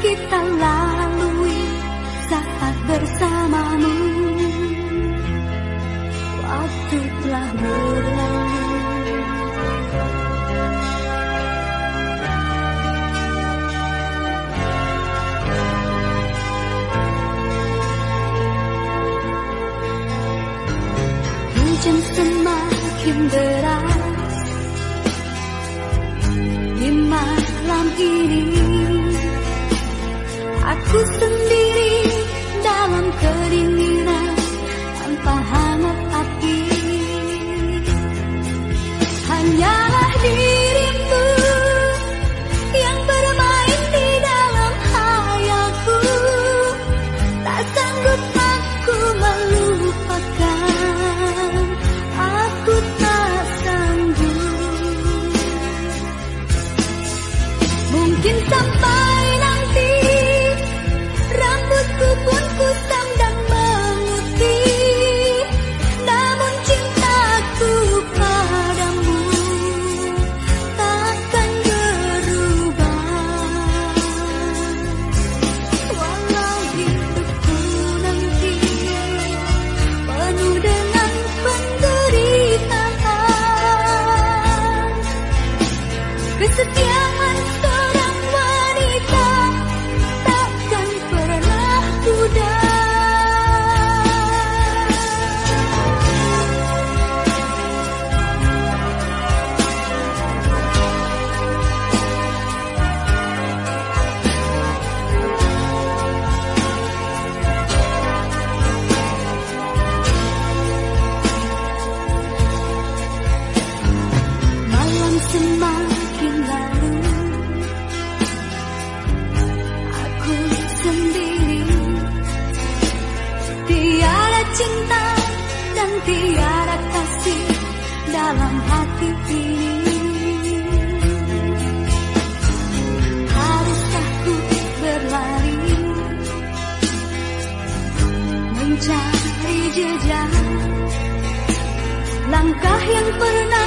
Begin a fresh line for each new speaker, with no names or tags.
kita lalui saat bersamamu. Waktu telah berlalu Hujan semakin deras. Di malam ini Aku sendiri dalam kedinginan tanpa hangat api Hanyalah semakin larut Aku sendiri. Tiada cinta dan tiada kasih dalam hati ini. Haruskah ku berlari? Mencari jejak. Langkah yang pernah